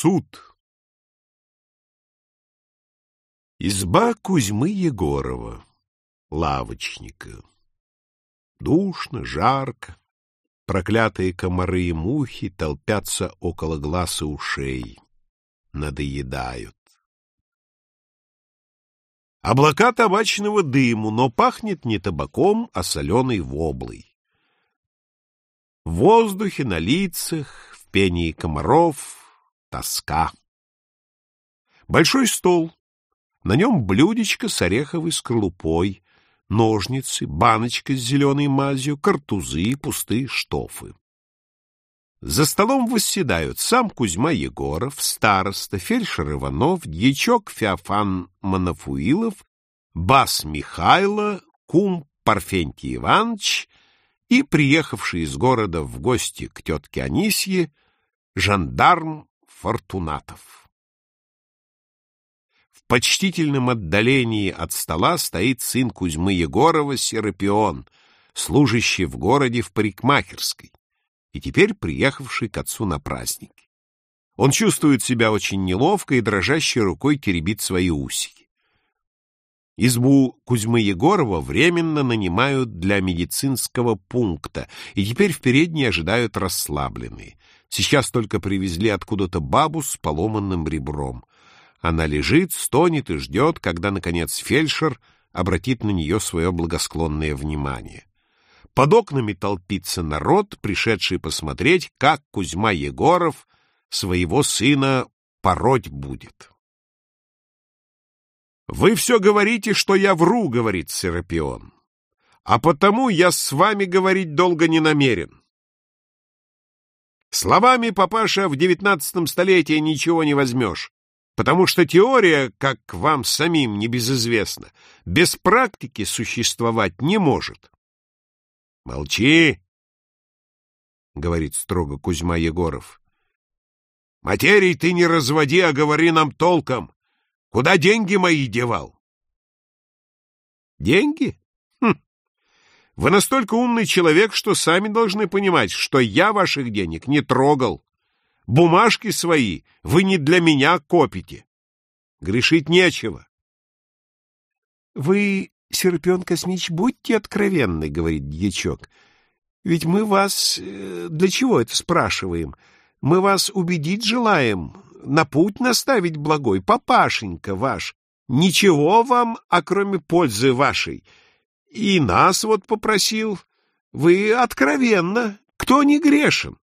Суд Изба Кузьмы Егорова, лавочника. Душно, жарко, проклятые комары и мухи толпятся около глаз и ушей, надоедают. Облака табачного дыму, но пахнет не табаком, а соленой воблой. В воздухе, на лицах, в пении комаров тоска. Большой стол, на нем блюдечко с ореховой скорлупой, ножницы, баночка с зеленой мазью, картузы, пустые штофы. За столом восседают сам Кузьма Егоров, староста, фельдшер Иванов, дьячок Феофан Манафуилов, бас Михайло, кум Парфентий Иванович и приехавший из города в гости к тетке Анисье жандарм Фортунатов. В почтительном отдалении от стола стоит сын Кузьмы Егорова Серапион, служащий в городе в парикмахерской и теперь приехавший к отцу на праздник. Он чувствует себя очень неловко и дрожащей рукой теребит свои усики. Избу Кузьмы Егорова временно нанимают для медицинского пункта, и теперь в передней ожидают расслабленные. Сейчас только привезли откуда-то бабу с поломанным ребром. Она лежит, стонет и ждет, когда, наконец, фельдшер обратит на нее свое благосклонное внимание. Под окнами толпится народ, пришедший посмотреть, как Кузьма Егоров своего сына пороть будет. «Вы все говорите, что я вру», — говорит Серапион. «А потому я с вами говорить долго не намерен. Словами, папаша, в девятнадцатом столетии ничего не возьмешь, потому что теория, как вам самим небезызвестно, без практики существовать не может. Молчи, — говорит строго Кузьма Егоров. Материй ты не разводи, а говори нам толком. Куда деньги мои девал? Деньги? Вы настолько умный человек, что сами должны понимать, что я ваших денег не трогал. Бумажки свои вы не для меня копите. Грешить нечего. — Вы, Серпион Космич, будьте откровенны, — говорит дьячок. — Ведь мы вас... Э, для чего это спрашиваем? Мы вас убедить желаем, на путь наставить благой, папашенька ваш. Ничего вам, а кроме пользы вашей — и нас вот попросил. Вы откровенно, кто не грешен?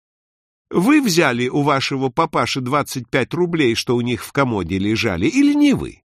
Вы взяли у вашего папаши двадцать пять рублей, что у них в комоде лежали, или не вы?